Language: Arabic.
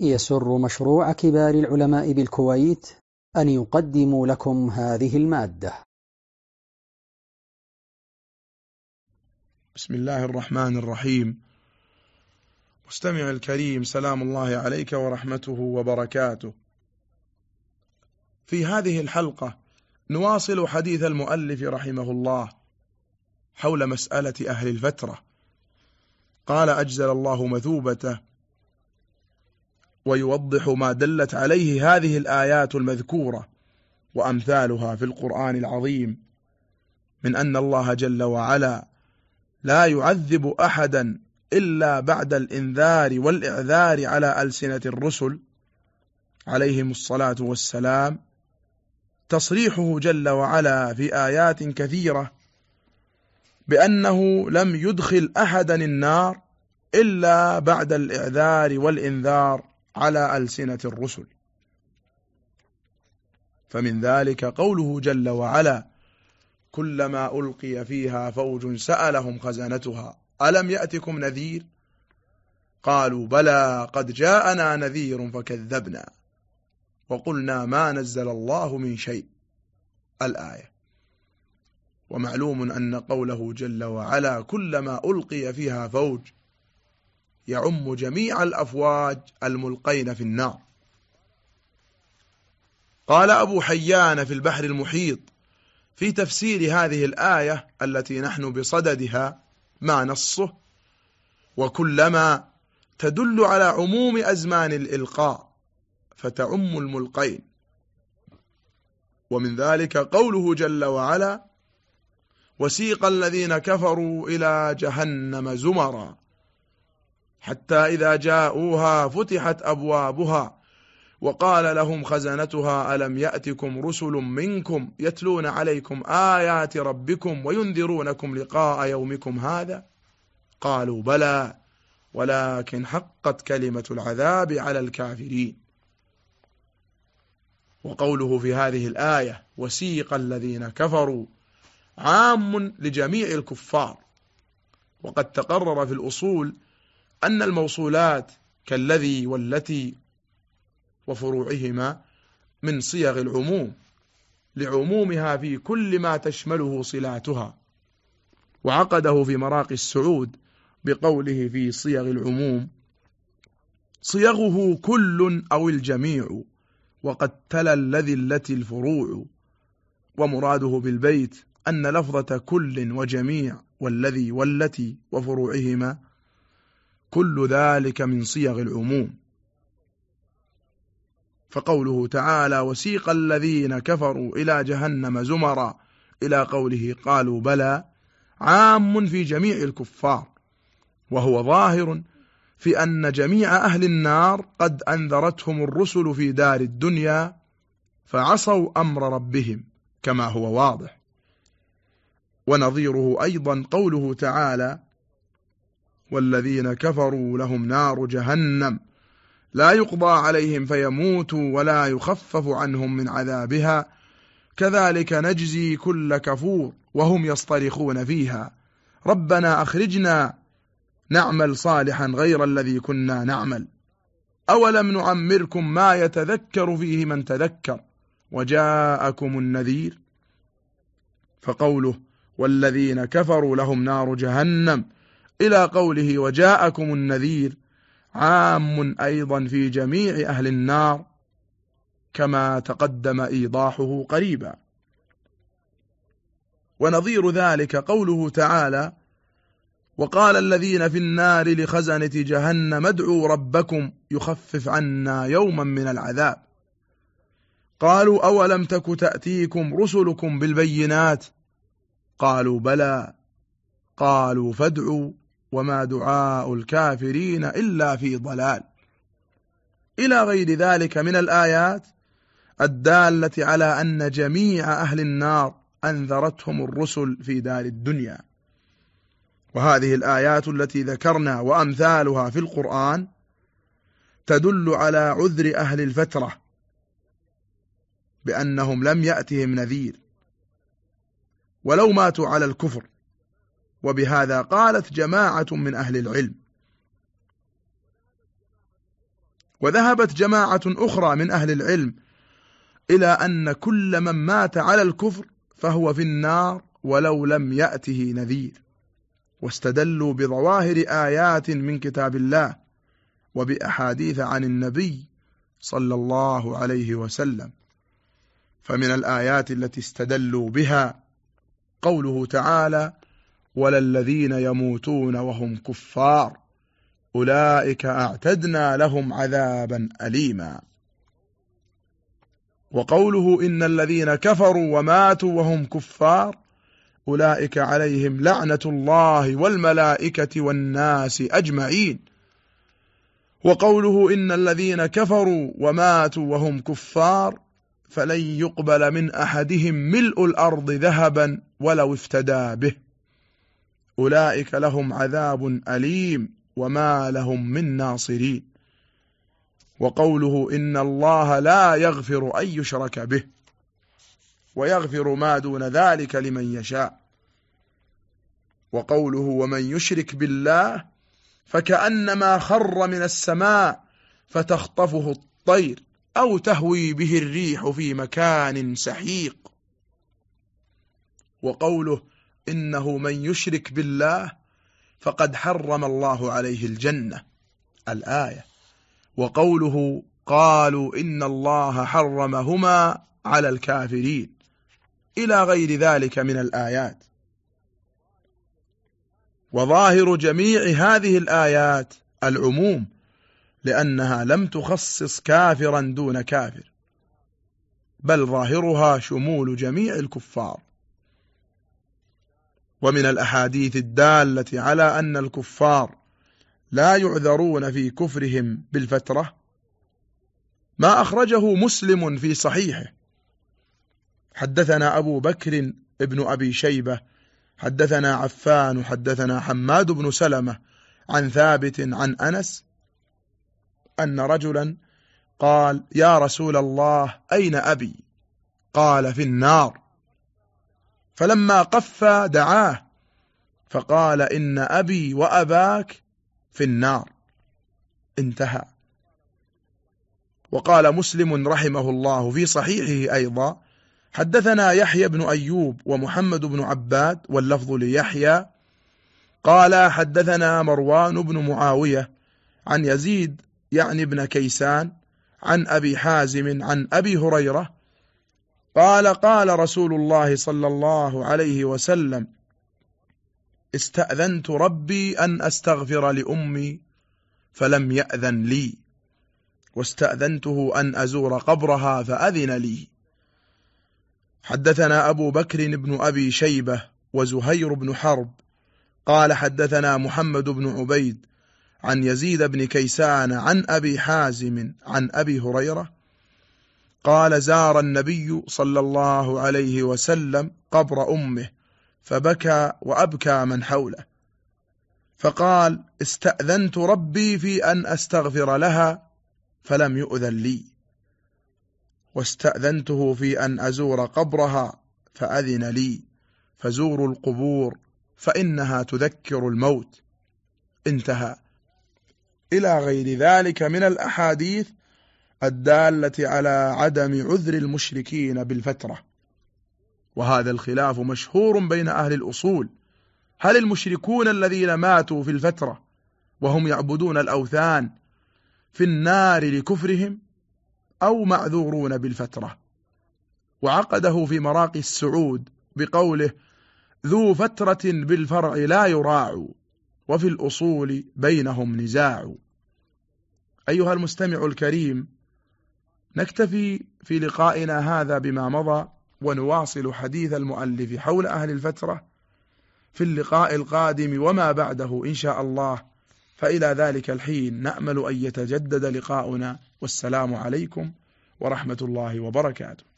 يسر مشروع كبار العلماء بالكويت أن يقدم لكم هذه المادة. بسم الله الرحمن الرحيم. مستمع الكريم سلام الله عليك ورحمته وبركاته. في هذه الحلقة نواصل حديث المؤلف رحمه الله حول مسألة أهل الفترة. قال أجزل الله مثوبته ويوضح ما دلت عليه هذه الآيات المذكورة وأمثالها في القرآن العظيم من أن الله جل وعلا لا يعذب أحدا إلا بعد الإنذار والإعذار على ألسنة الرسل عليهم الصلاة والسلام. تصريحه جل وعلا في آيات كثيرة بأنه لم يدخل أحدا النار إلا بعد الإعذار والإنذار. على ألسنة الرسل. فمن ذلك قوله جل وعلا كلما ألقي فيها فوج سألهم خزنتها ألم يأتكم نذير؟ قالوا بلى قد جاءنا نذير فكذبنا وقلنا ما نزل الله من شيء. الآية. ومعلوم أن قوله جل وعلا كلما ألقي فيها فوج يعم جميع الأفواج الملقين في النار. قال أبو حيان في البحر المحيط في تفسير هذه الآية التي نحن بصددها ما نصه وكلما تدل على عموم أزمان الإلقاء فتعم الملقين. ومن ذلك قوله جل وعلا وسيق الذين كفروا إلى جهنم زمرا. حتى إذا جاءوها فتحت أبوابها وقال لهم خزنتها ألم يأتكم رسل منكم يتلون عليكم آيات ربكم وينذرونكم لقاء يومكم هذا؟ قالوا بلى ولكن حقت كلمة العذاب على الكافرين. وقوله في هذه الآية وسيق الذين كفروا عام لجميع الكفار. وقد تقرر في الأصول أن الموصولات كالذي والتي وفروعهما من صيغ العموم لعمومها في كل ما تشمله صلاتها وعقده في مراقي السعود بقوله في صيغ العموم صيغه كل أو الجميع وقد تلا الذي التي الفروع ومراده بالبيت أن لفظة كل وجميع والذي والتي وفروعهما كل ذلك من صيغ العموم. فقوله تعالى وسيق الذين كفروا إلى جهنم زمرا. إلى قوله قالوا بلى. عام في جميع الكفار. وهو ظاهر في أن جميع أهل النار قد أنذرتهم الرسل في دار الدنيا فعصوا أمر ربهم كما هو واضح. ونظيره أيضا قوله تعالى والذين كفروا لهم نار جهنم. لا يقضى عليهم فيموتوا ولا يخفف عنهم من عذابها. كذلك نجزي كل كفور وهم يصطرخون فيها. ربنا أخرجنا نعمل صالحا غير الذي كنا نعمل. أولم نعمركم ما يتذكر فيه من تذكر؟ وجاءكم النذير. فقوله والذين كفروا لهم نار جهنم. إلى قوله وجاءكم النذير عام أيضا في جميع أهل النار كما تقدم إيضاحه قريبا. ونظير ذلك قوله تعالى وقال الذين في النار لخزنة جهنم ادعوا ربكم يخفف عنا يوما من العذاب. قالوا أولم تك تأتيكم رسلكم بالبينات؟ قالوا بلى. قالوا فادعوا. وما دعاء الكافرين إلا في ضلال. إلى غير ذلك من الآيات الدالة على أن جميع أهل النار أنذرتهم الرسل في دار الدنيا. وهذه الآيات التي ذكرنا وأمثالها في القرآن تدل على عذر أهل الفترة بأنهم لم يأتهم نذير. ولو ماتوا على الكفر وبهذا قالت جماعة من أهل العلم. وذهبت جماعة أخرى من أهل العلم إلى أن كل من مات على الكفر فهو في النار ولو لم يأته نذير. واستدلوا بظواهر آيات من كتاب الله وبأحاديث عن النبي صلى الله عليه وسلم. فمن الآيات التي استدلوا بها قوله تعالى ولا الذين يموتون وهم كفار. أولئك أعتدنا لهم عذابا أليما. وقوله إن الذين كفروا وماتوا وهم كفار أولئك عليهم لعنة الله والملائكة والناس أجمعين. وقوله إن الذين كفروا وماتوا وهم كفار فلن يقبل من أحدهم ملء الأرض ذهبا ولو افتدى به. أولئك لهم عذاب أليم وما لهم من ناصرين. وقوله إن الله لا يغفر أن يشرك به ويغفر ما دون ذلك لمن يشاء. وقوله ومن يشرك بالله فكأنما خر من السماء فتخطفه الطير أو تهوي به الريح في مكان سحيق. وقوله إنه من يشرك بالله فقد حرم الله عليه الجنة الآية. وقوله قالوا إن الله حرمهما على الكافرين إلى غير ذلك من الآيات. وظاهر جميع هذه الآيات العموم لأنها لم تخصص كافرا دون كافر بل ظاهرها شمول جميع الكفار. ومن الأحاديث الدالة على أن الكفار لا يعذرون في كفرهم بالفترة. ما أخرجه مسلم في صحيحه. حدثنا أبو بكر ابن أبي شيبة حدثنا عفان حدثنا حماد بن سلمة عن ثابت عن أنس أن رجلا قال يا رسول الله أين أبي؟ قال في النار. فلما قف دعاه فقال إن أبي وأباك في النار. انتهى. وقال مسلم رحمه الله في صحيحه أيضا حدثنا يحيى بن أيوب ومحمد بن عباد واللفظ ليحيى. قال حدثنا مروان بن معاوية عن يزيد يعني ابن كيسان عن أبي حازم عن أبي هريرة قال قال رسول الله صلى الله عليه وسلم استأذنت ربي أن أستغفر لأمي فلم يأذن لي واستأذنته أن أزور قبرها فأذن لي. حدثنا أبو بكر بن أبي شيبة وزهير بن حرب قال حدثنا محمد بن عبيد عن يزيد بن كيسان عن أبي حازم عن أبي هريرة قال زار النبي صلى الله عليه وسلم قبر أمه فبكى وأبكى من حوله. فقال استأذنت ربي في أن أستغفر لها فلم يؤذن لي. واستأذنته في أن أزور قبرها فأذن لي. فزوروا القبور فإنها تذكر الموت. انتهى. إلى غير ذلك من الأحاديث الدالة على عدم عذر المشركين بالفترة. وهذا الخلاف مشهور بين أهل الأصول. هل المشركون الذين ماتوا في الفترة وهم يعبدون الأوثان في النار لكفرهم أو معذورون بالفترة؟ وعقده في مراقي السعود بقوله ذو فترة بالفرع لا يراع وفي الأصول بينهم نزاع. أيها المستمع الكريم نكتفي في لقائنا هذا بما مضى ونواصل حديث المؤلف حول أهل الفترة في اللقاء القادم وما بعده إن شاء الله. فإلى ذلك الحين نأمل أن يتجدد لقاؤنا. والسلام عليكم ورحمة الله وبركاته.